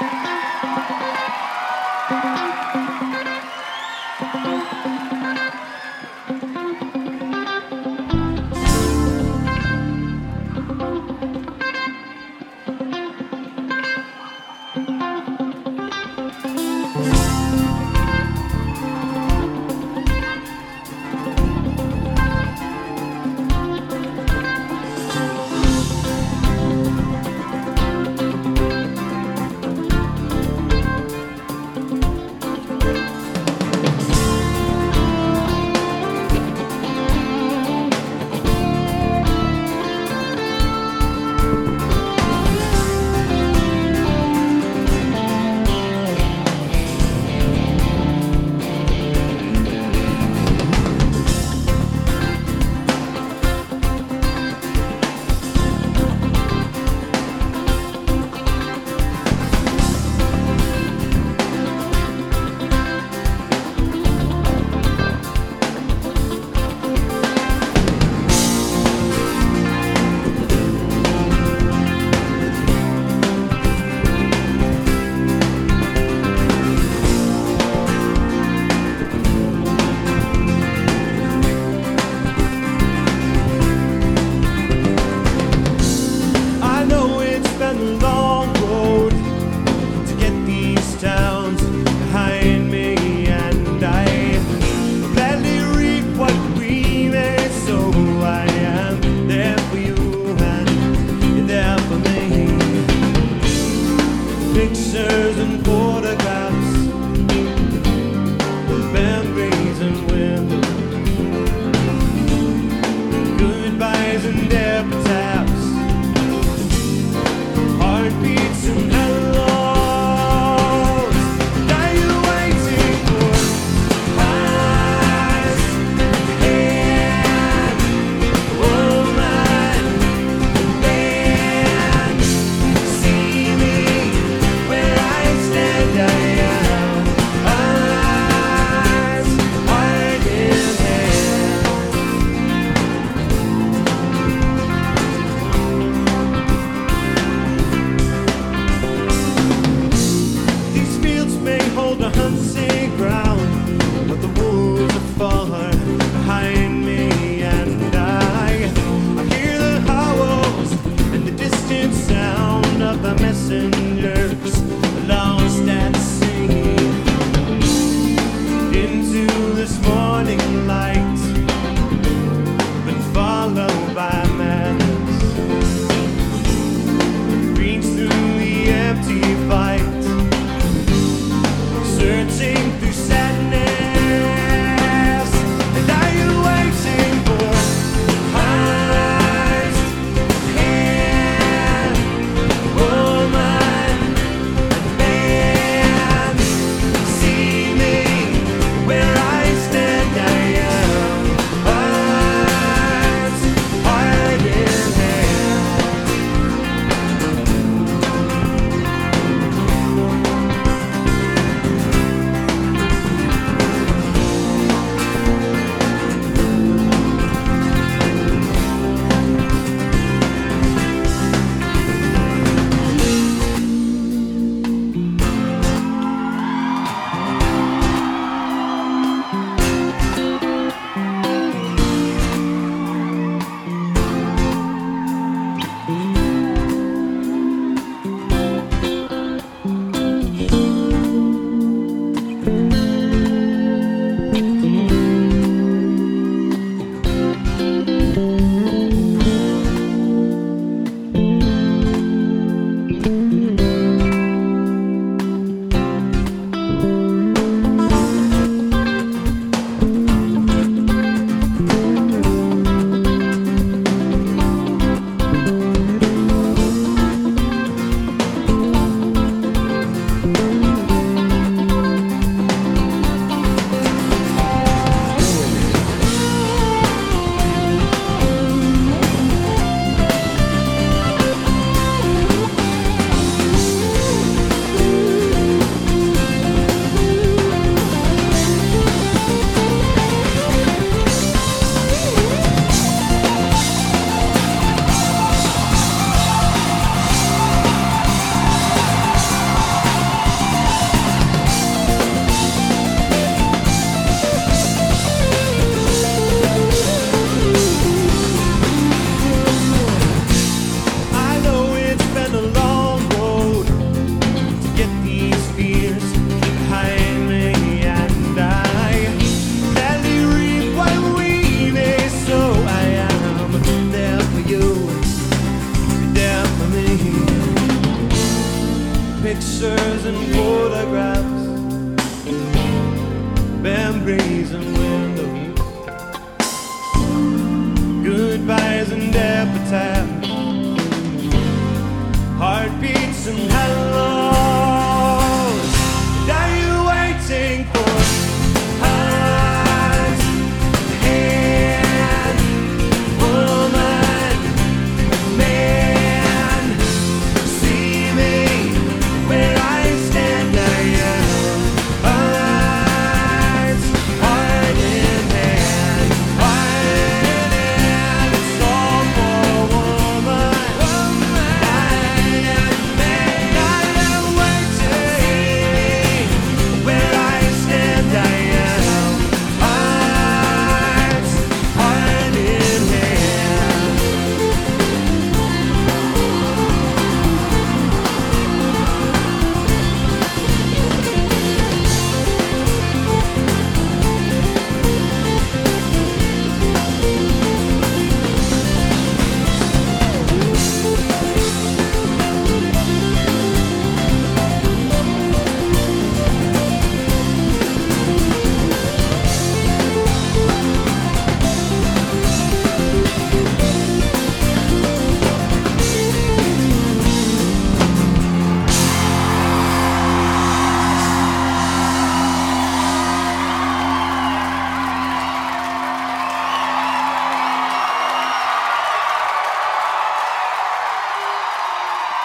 thank you sound of the messengers. Pictures and photographs, memories and windows, goodbyes and epitaphs, heartbeats and hello.